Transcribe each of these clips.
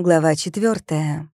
Глава 4.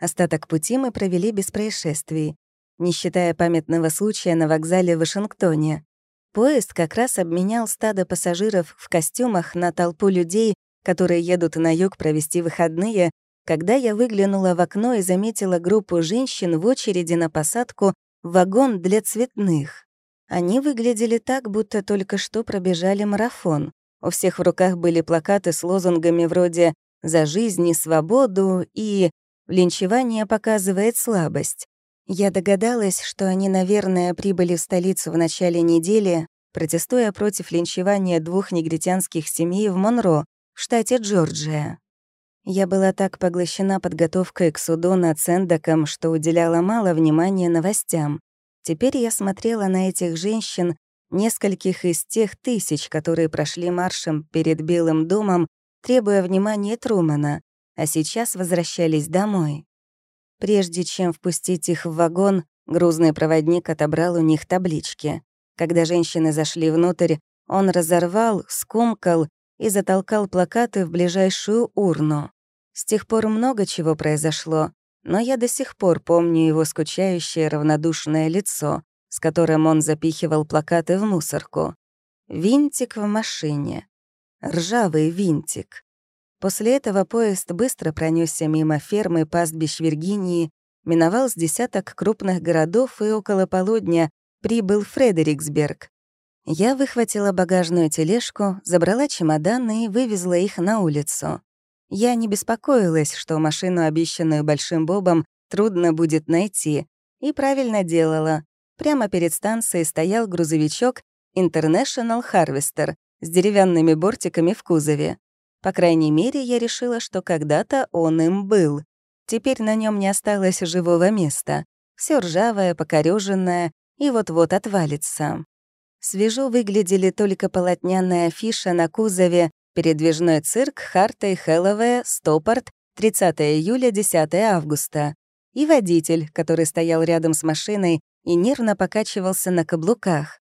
Остаток пути мы провели без происшествий, не считая памятного случая на вокзале в Вашингтоне. Поезд как раз обменял стадо пассажиров в костюмах на толпу людей, которые едут на юг провести выходные, когда я выглянула в окно и заметила группу женщин в очереди на посадку в вагон для цветных. Они выглядели так, будто только что пробежали марафон. У всех в руках были плакаты с лозунгами вроде за жизнь и свободу и линчевание показывает слабость. Я догадалась, что они, наверное, прибыли в столицу в начале недели, протестуя против линчевания двух негритянских семей в Монро, в штате Джорджия. Я была так поглощена подготовкой к суду над Сендаком, что уделяла мало внимания новостям. Теперь я смотрела на этих женщин, нескольких из тех тысяч, которые прошли маршем перед Белым домом требуя внимания Трумана, а сейчас возвращались домой. Прежде чем впустить их в вагон, грузный проводник отобрал у них таблички. Когда женщины зашли внутрь, он разорвал, скомкал и затолкал плакаты в ближайшую урну. С тех пор много чего произошло, но я до сих пор помню его скучающее равнодушное лицо, с которым он запихивал плакаты в мусорку. Винтик в машине ржавый винтик. После этого поезд быстро пронесся мимо фермы пастбищ Виргинии, миновал с десяток крупных городов и около полудня прибыл Фредериксберг. Я выхватила багажную тележку, забрала чемоданы и вывезла их на улицу. Я не беспокоилась, что машину, обещанную Большим Бобом, трудно будет найти, и правильно делала. Прямо перед станцией стоял грузовичок International Harvester, с деревянными бортиками в кузове. По крайней мере, я решила, что когда-то он им был. Теперь на нем не осталось живого места. Все ржавое, покорёженное и вот-вот отвалится. Свежо выглядели только полотняная афиша на кузове «Передвижной цирк Харта и Хэллоуэ, Стопорт, 30 июля, 10 августа» и водитель, который стоял рядом с машиной и нервно покачивался на каблуках.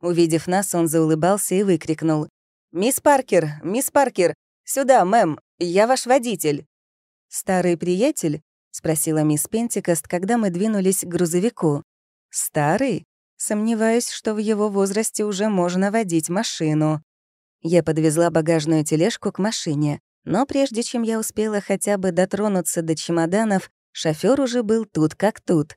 Увидев нас, он заулыбался и выкрикнул. «Мисс Паркер! Мисс Паркер! Сюда, мэм! Я ваш водитель!» «Старый приятель?» — спросила мисс Пентикост, когда мы двинулись к грузовику. «Старый? Сомневаюсь, что в его возрасте уже можно водить машину». Я подвезла багажную тележку к машине, но прежде чем я успела хотя бы дотронуться до чемоданов, шофёр уже был тут как тут.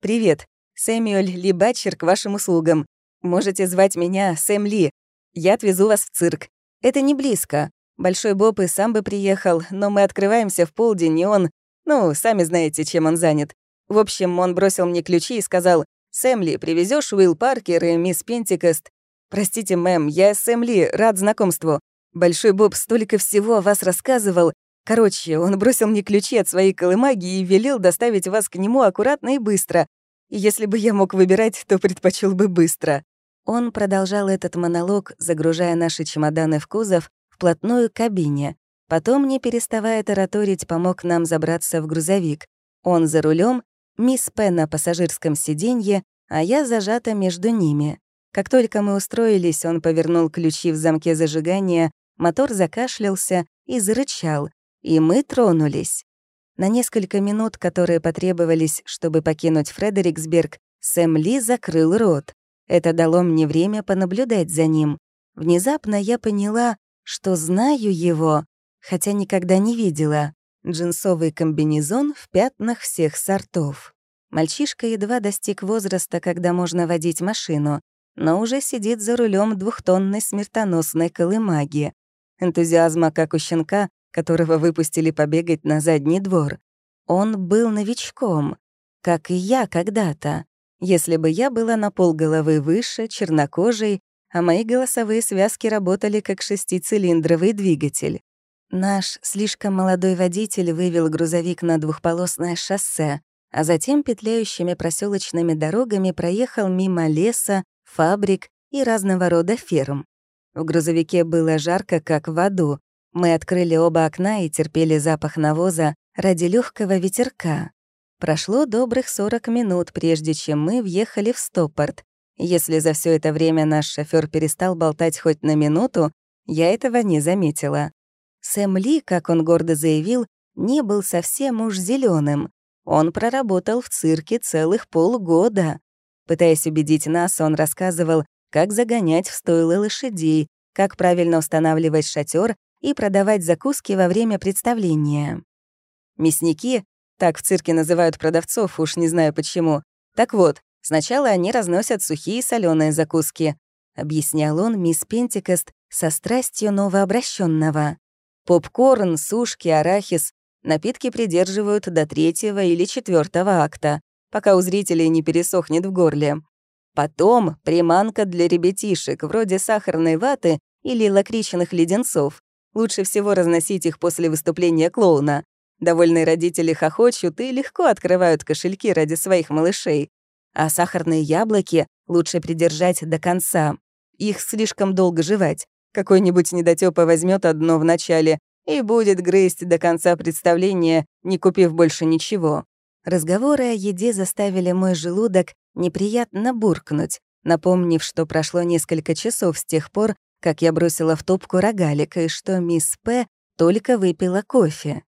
«Привет, Сэмюэль Либачер к вашим услугам. Можете звать меня Сэм Ли. Я отвезу вас в цирк. Это не близко. Большой Боб и сам бы приехал, но мы открываемся в полдень, и он... Ну, сами знаете, чем он занят. В общем, он бросил мне ключи и сказал, «Сэм Ли, привезёшь Уилл Паркер и мисс Пентикост?» «Простите, мэм, я Сэм Ли, рад знакомству. Большой Боб столько всего о вас рассказывал. Короче, он бросил мне ключи от своей колымаги и велел доставить вас к нему аккуратно и быстро. Если бы я мог выбирать, то предпочел бы быстро». Он продолжал этот монолог, загружая наши чемоданы в кузов, вплотную к кабине. Потом, не переставая тараторить, помог нам забраться в грузовик. Он за рулем, мисс Пен на пассажирском сиденье, а я зажата между ними. Как только мы устроились, он повернул ключи в замке зажигания, мотор закашлялся и зарычал, и мы тронулись. На несколько минут, которые потребовались, чтобы покинуть Фредериксберг, Сэм Ли закрыл рот. Это дало мне время понаблюдать за ним. Внезапно я поняла, что знаю его, хотя никогда не видела. Джинсовый комбинезон в пятнах всех сортов. Мальчишка едва достиг возраста, когда можно водить машину, но уже сидит за рулем двухтонной смертоносной колымаги. Энтузиазма, как у щенка, которого выпустили побегать на задний двор. Он был новичком, как и я когда-то. Если бы я была на полголовы выше, чернокожей, а мои голосовые связки работали как шестицилиндровый двигатель. Наш слишком молодой водитель вывел грузовик на двухполосное шоссе, а затем петляющими проселочными дорогами проехал мимо леса, фабрик и разного рода ферм. В грузовике было жарко, как в аду. Мы открыли оба окна и терпели запах навоза ради легкого ветерка. Прошло добрых 40 минут, прежде чем мы въехали в Стоппорт. Если за все это время наш шофер перестал болтать хоть на минуту, я этого не заметила. Сэм Ли, как он гордо заявил, не был совсем уж зеленым. Он проработал в цирке целых полгода. Пытаясь убедить нас, он рассказывал, как загонять в стойло лошадей, как правильно устанавливать шатер и продавать закуски во время представления. Мясники, так в цирке называют продавцов, уж не знаю почему. Так вот, сначала они разносят сухие соленые закуски, объяснял он мисс Пентикост со страстью новообращенного. Попкорн, сушки, арахис, напитки придерживают до третьего или четвертого акта, пока у зрителей не пересохнет в горле. Потом приманка для ребятишек, вроде сахарной ваты или лакричных леденцов. Лучше всего разносить их после выступления клоуна. Довольные родители хохочут и легко открывают кошельки ради своих малышей. А сахарные яблоки лучше придержать до конца. Их слишком долго жевать. Какой-нибудь недотёпа возьмет одно в начале и будет грызть до конца представления, не купив больше ничего. Разговоры о еде заставили мой желудок неприятно буркнуть, напомнив, что прошло несколько часов с тех пор, как я бросила в топку рогалик, и что мисс П. только выпила кофе.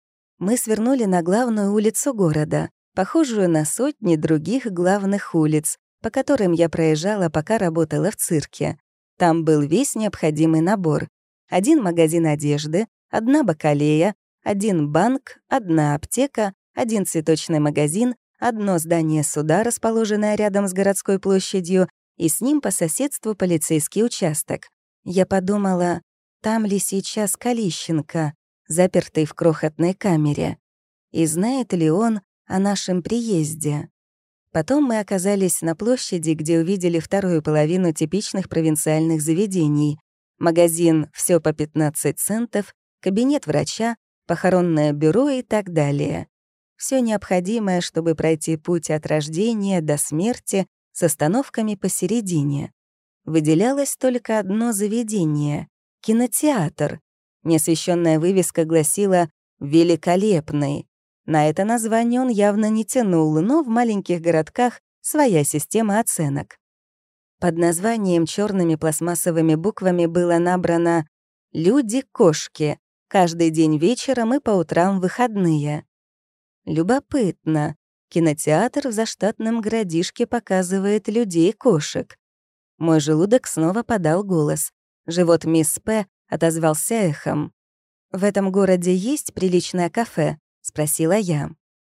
Мы свернули на главную улицу города, похожую на сотни других главных улиц, по которым я проезжала, пока работала в цирке. Там был весь необходимый набор. Один магазин одежды, одна бакалея, один банк, одна аптека, один цветочный магазин, одно здание суда, расположенное рядом с городской площадью, и с ним по соседству полицейский участок. Я подумала, там ли сейчас Калищенко, запертый в крохотной камере, и знает ли он о нашем приезде. Потом мы оказались на площади, где увидели вторую половину типичных провинциальных заведений. Магазин все по 15 центов», кабинет врача, похоронное бюро и так далее все необходимое, чтобы пройти путь от рождения до смерти с остановками посередине. Выделялось только одно заведение — кинотеатр. Неосвещенная вывеска гласила «Великолепный». На это название он явно не тянул, но в маленьких городках своя система оценок. Под названием черными пластмассовыми буквами было набрано «Люди-кошки», каждый день вечером и по утрам выходные. Любопытно. Кинотеатр в заштатном городишке показывает людей-кошек. Мой желудок снова подал голос. Живот мисс П. отозвался эхом. «В этом городе есть приличное кафе?» — спросила я.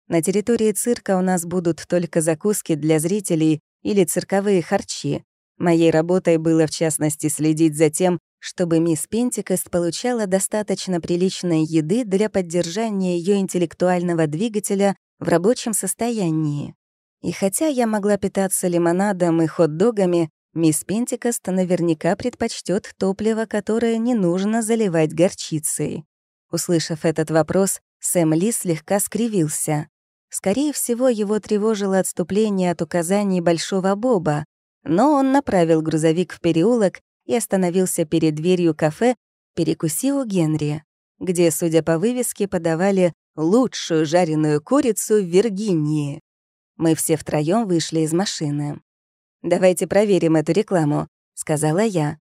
«На территории цирка у нас будут только закуски для зрителей или цирковые харчи. Моей работой было, в частности, следить за тем, чтобы мисс Пентикост получала достаточно приличной еды для поддержания ее интеллектуального двигателя в рабочем состоянии. И хотя я могла питаться лимонадом и хот-догами, мисс Пентикост наверняка предпочтет топливо, которое не нужно заливать горчицей. Услышав этот вопрос, Сэм Ли слегка скривился. Скорее всего, его тревожило отступление от указаний Большого Боба, но он направил грузовик в переулок и остановился перед дверью кафе «Перекуси у Генри», где, судя по вывеске, подавали лучшую жареную курицу в Виргинии. Мы все втроем вышли из машины. «Давайте проверим эту рекламу», — сказала я.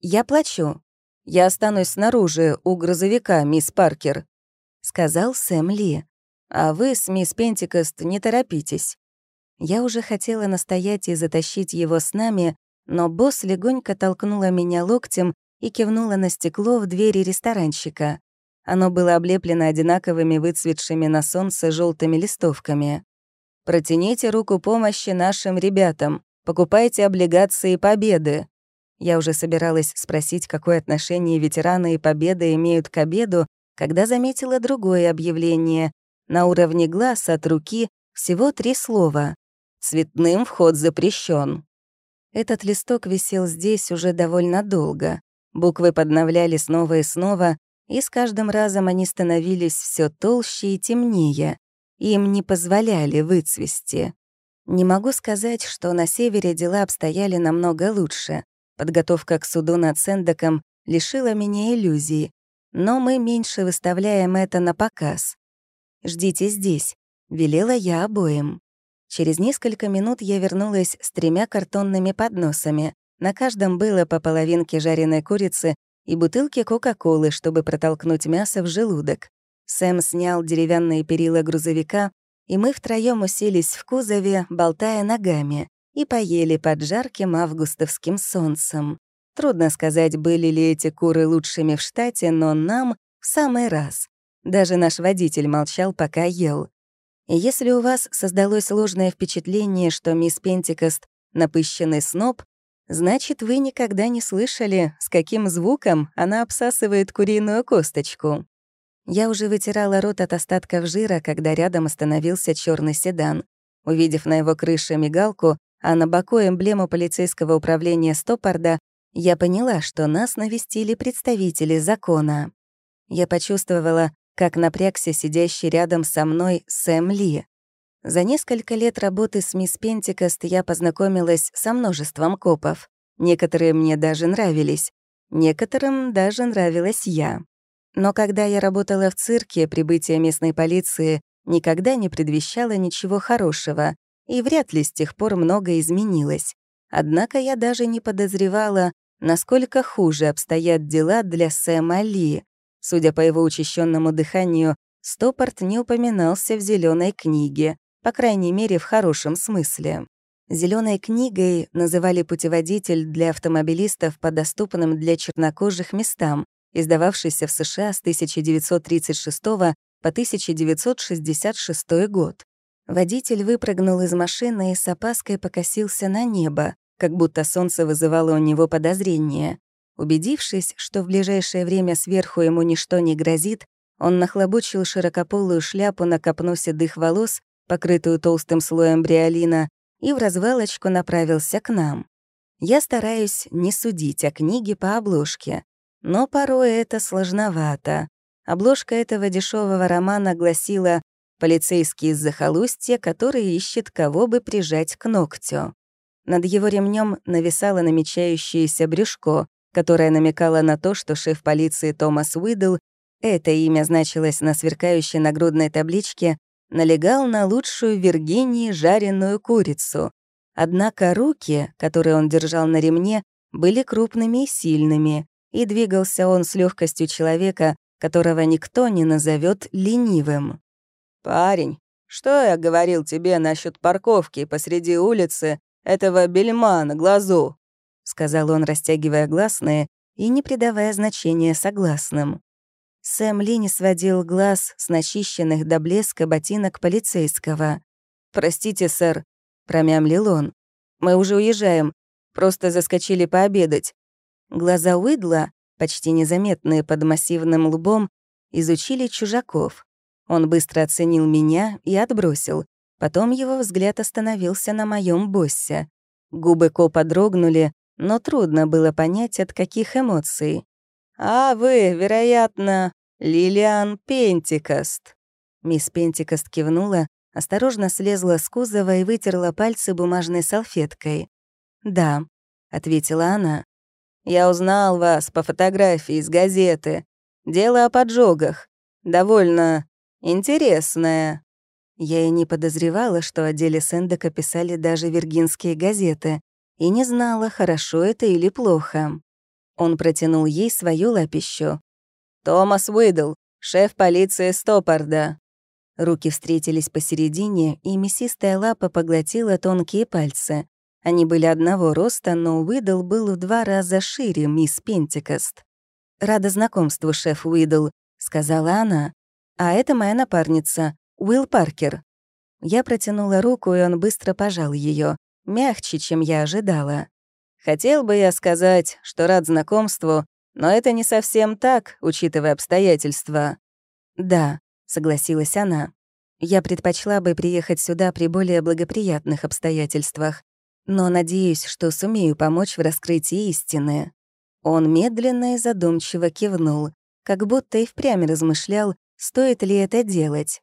«Я плачу. Я останусь снаружи у грузовика, мисс Паркер», — сказал Сэм Ли. «А вы с мисс Пентикост не торопитесь». Я уже хотела настоять и затащить его с нами, но босс легонько толкнула меня локтем и кивнула на стекло в двери ресторанчика. Оно было облеплено одинаковыми выцветшими на солнце желтыми листовками. «Протяните руку помощи нашим ребятам. Покупайте облигации Победы». Я уже собиралась спросить, какое отношение ветераны и Победа имеют к обеду, когда заметила другое объявление. На уровне глаз от руки всего три слова. Цветным вход запрещен. Этот листок висел здесь уже довольно долго. Буквы подновляли снова и снова, и с каждым разом они становились все толще и темнее. Им не позволяли выцвести. Не могу сказать, что на севере дела обстояли намного лучше. Подготовка к суду над Сендаком лишила меня иллюзий, но мы меньше выставляем это на показ. «Ждите здесь», — велела я обоим. Через несколько минут я вернулась с тремя картонными подносами. На каждом было по половинке жареной курицы и бутылки Кока-Колы, чтобы протолкнуть мясо в желудок. Сэм снял деревянные перила грузовика, и мы втроем уселись в кузове, болтая ногами, и поели под жарким августовским солнцем. Трудно сказать, были ли эти куры лучшими в штате, но нам в самый раз. Даже наш водитель молчал, пока ел. И если у вас создалось ложное впечатление, что мисс Пентикост — напыщенный сноб, значит, вы никогда не слышали, с каким звуком она обсасывает куриную косточку. Я уже вытирала рот от остатков жира, когда рядом остановился черный седан. Увидев на его крыше мигалку, а на боку эмблему полицейского управления Стоппарда, я поняла, что нас навестили представители закона. Я почувствовала, как напрягся сидящий рядом со мной Сэм Ли. За несколько лет работы с мисс Пентикост я познакомилась со множеством копов. Некоторые мне даже нравились, некоторым даже нравилась я. Но когда я работала в цирке, прибытие местной полиции никогда не предвещало ничего хорошего, и вряд ли с тех пор многое изменилось. Однако я даже не подозревала, насколько хуже обстоят дела для Сэма Ли. Судя по его учащенному дыханию, Стоппорт не упоминался в зеленой книге, по крайней мере, в хорошем смысле. Зеленой книгой называли путеводитель для автомобилистов по доступным для чернокожих местам, издававшийся в США с 1936 по 1966 год. Водитель выпрыгнул из машины и с опаской покосился на небо, как будто солнце вызывало у него подозрение. Убедившись, что в ближайшее время сверху ему ничто не грозит, он нахлобучил широкополую шляпу на копну седых волос, покрытую толстым слоем бриолина, и в развалочку направился к нам. Я стараюсь не судить о книге по обложке, но порой это сложновато. Обложка этого дешевого романа гласила «Полицейский из захолустья, который ищет, кого бы прижать к ногтю». Над его ремнем нависало намечающееся брюшко, которое намекало на то, что шеф полиции Томас Уидл, это имя значилось на сверкающей нагрудной табличке, налегал на лучшую в Виргинии жареную курицу. Однако руки, которые он держал на ремне, были крупными и сильными, и двигался он с легкостью человека, которого никто не назовет ленивым. «Парень, что я говорил тебе насчет парковки посреди улицы этого бельма на глазу?» — сказал он, растягивая гласные и не придавая значения согласным. Сэм Ли сводил глаз с начищенных до блеска ботинок полицейского. «Простите, сэр», — промямлил он. «Мы уже уезжаем. Просто заскочили пообедать. Глаза Уидла, почти незаметные под массивным лбом, изучили чужаков. Он быстро оценил меня и отбросил. Потом его взгляд остановился на моем боссе. Губы копа дрогнули, но трудно было понять, от каких эмоций. «А вы, вероятно, Лилиан Пентикост». Мисс Пентикост кивнула, осторожно слезла с кузова и вытерла пальцы бумажной салфеткой. «Да», — ответила она. Я узнал вас по фотографии из газеты. Дело о поджогах. Довольно интересное». Я и не подозревала, что о деле Сэндека писали даже виргинские газеты, и не знала, хорошо это или плохо. Он протянул ей свою лапищу. «Томас Уидл, шеф полиции Стоппарда». Руки встретились посередине, и мясистая лапа поглотила тонкие пальцы. Они были одного роста, но Уидл был в два раза шире мисс Пентикост. «Рада знакомству, шеф Уидл», — сказала она. «А это моя напарница, Уилл Паркер». Я протянула руку, и он быстро пожал ее, мягче, чем я ожидала. «Хотел бы я сказать, что рад знакомству, но это не совсем так, учитывая обстоятельства». «Да», — согласилась она. «Я предпочла бы приехать сюда при более благоприятных обстоятельствах но надеюсь, что сумею помочь в раскрытии истины». Он медленно и задумчиво кивнул, как будто и впрямь размышлял, стоит ли это делать.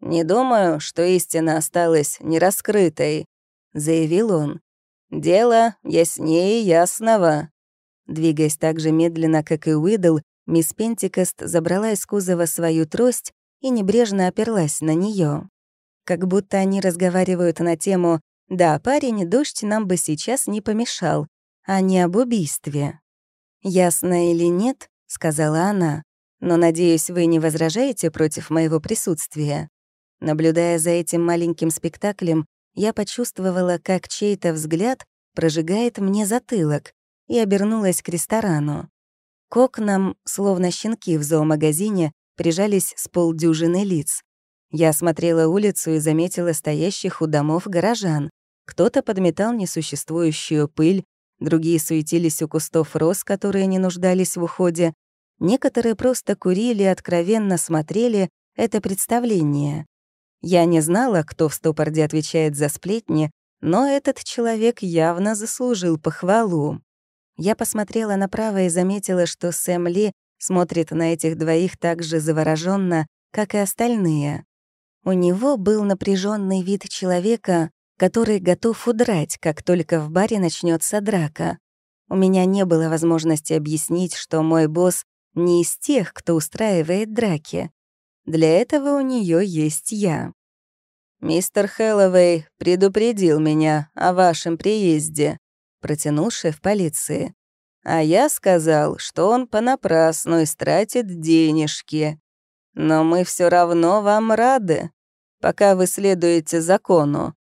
«Не думаю, что истина осталась нераскрытой», — заявил он. «Дело яснее ясного». Двигаясь так же медленно, как и Уидл, мисс Пентикост забрала из кузова свою трость и небрежно оперлась на нее. Как будто они разговаривают на тему да, парень, дождь нам бы сейчас не помешал, а не об убийстве. «Ясно или нет?» — сказала она. но, надеюсь, вы не возражаете против моего присутствия. Наблюдая за этим маленьким спектаклем, я почувствовала, как чей-то взгляд прожигает мне затылок, и обернулась к ресторану. К окнам, словно щенки в зоомагазине, прижались с полдюжины лиц. Я осмотрела улицу и заметила стоящих у домов горожан. Кто-то подметал несуществующую пыль, другие суетились у кустов роз, которые не нуждались в уходе. Некоторые просто курили и откровенно смотрели это представление. Я не знала, кто в стопорде отвечает за сплетни, но этот человек явно заслужил похвалу. Я посмотрела направо и заметила, что Сэм Ли смотрит на этих двоих так же завороженно, как и остальные. У него был напряженный вид человека, который готов удрать, как только в баре начнется драка. У меня не было возможности объяснить, что мой босс не из тех, кто устраивает драки. Для этого у нее есть я. «Мистер Хэллоуэй предупредил меня о вашем приезде», — протянул шеф полиции. «А я сказал, что он понапрасну истратит денежки. Но мы все равно вам рады, пока вы следуете закону.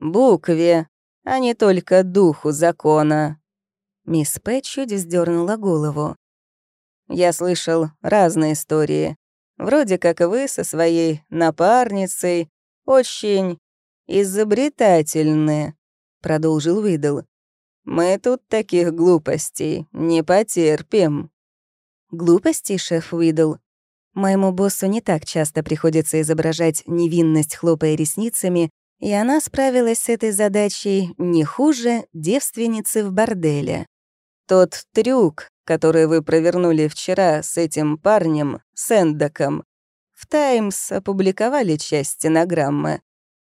Букве, а не только духу закона». Мисс Пэ чуть вздернула голову. «Я слышал разные истории. Вроде как вы со своей напарницей очень изобретательны», — продолжил Уидл. «Мы тут таких глупостей не потерпим». «Глупостей, шеф Уидл?» Моему боссу не так часто приходится изображать невинность, хлопая ресницами, и она справилась с этой задачей не хуже девственницы в борделе. Тот трюк, который вы провернули вчера с этим парнем, Сэндаком, в «Таймс» опубликовали часть стенограммы.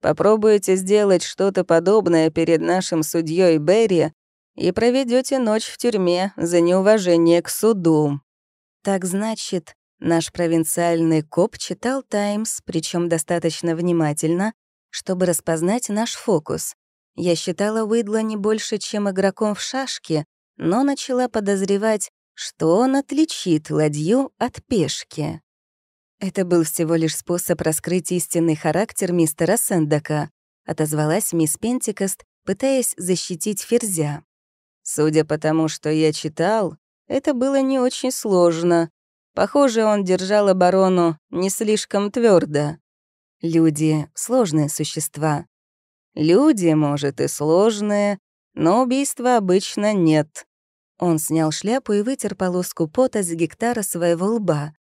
Попробуйте сделать что-то подобное перед нашим судьей Берри и проведете ночь в тюрьме за неуважение к суду. Так значит, наш провинциальный коп читал «Таймс», причем достаточно внимательно, чтобы распознать наш фокус. Я считала Уидла не больше, чем игроком в шашки, но начала подозревать, что он отличит ладью от пешки. Это был всего лишь способ раскрыть истинный характер мистера Сэндека, отозвалась мисс Пентикост, пытаясь защитить Ферзя. Судя по тому, что я читал, это было не очень сложно. Похоже, он держал оборону не слишком твердо. Люди — сложные существа. Люди, может, и сложные, но убийства обычно нет. Он снял шляпу и вытер полоску пота с гектара своего лба.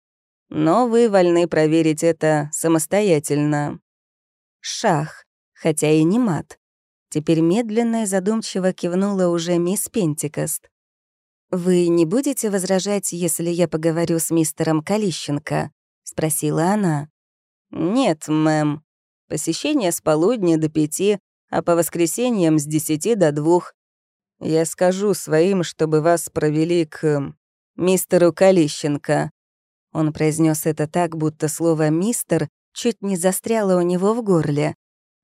Но вы вольны проверить это самостоятельно. Шах, хотя и не мат. Теперь медленно и задумчиво кивнула уже мисс Пентикост. «Вы не будете возражать, если я поговорю с мистером Калищенко?» — спросила она. «Нет, мэм. Посещение с полудня до пяти, а по воскресеньям с десяти до двух. Я скажу своим, чтобы вас провели к мистеру Калищенко. Он произнес это так, будто слово «мистер» чуть не застряло у него в горле.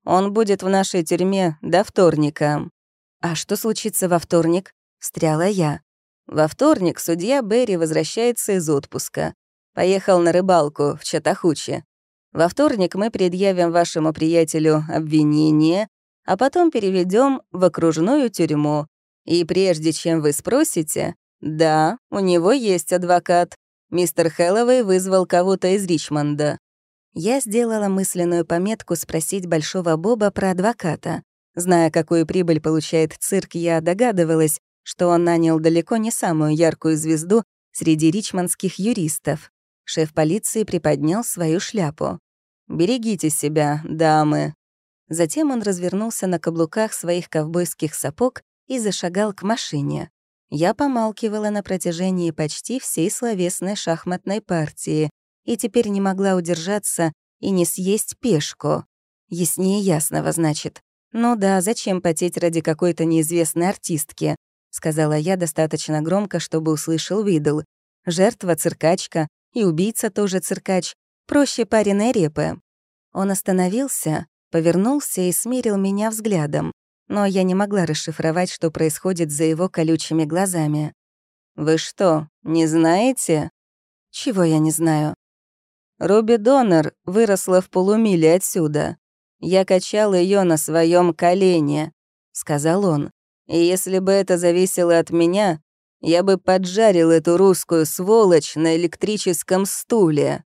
«Он будет в нашей тюрьме до вторника». «А что случится во вторник?» — встряла я. Во вторник судья Берри возвращается из отпуска. Поехал на рыбалку в Чатахуче. Во вторник мы предъявим вашему приятелю обвинение, а потом переведем в окружную тюрьму. И прежде чем вы спросите, да, у него есть адвокат, Мистер Хэллоуэй вызвал кого-то из Ричмонда. Я сделала мысленную пометку спросить Большого Боба про адвоката. Зная, какую прибыль получает цирк, я догадывалась, что он нанял далеко не самую яркую звезду среди ричмондских юристов. Шеф полиции приподнял свою шляпу. «Берегите себя, дамы». Затем он развернулся на каблуках своих ковбойских сапог и зашагал к машине. Я помалкивала на протяжении почти всей словесной шахматной партии и теперь не могла удержаться и не съесть пешку. Яснее ясного, значит. «Ну да, зачем потеть ради какой-то неизвестной артистки?» — сказала я достаточно громко, чтобы услышал Видл. «Жертва — циркачка, и убийца тоже циркач. Проще пареной репы». Он остановился, повернулся и смирил меня взглядом но я не могла расшифровать, что происходит за его колючими глазами. «Вы что, не знаете?» Чего я не знаю? Руби Донор выросла в полумиле отсюда. Я качал ее на своем колене, сказал он. И если бы это зависело от меня, я бы поджарил эту русскую сволочь на электрическом стуле.